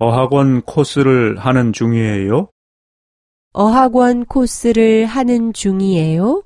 어학원 코스를 하는 중이에요? 어학원 코스를 하는 중이에요?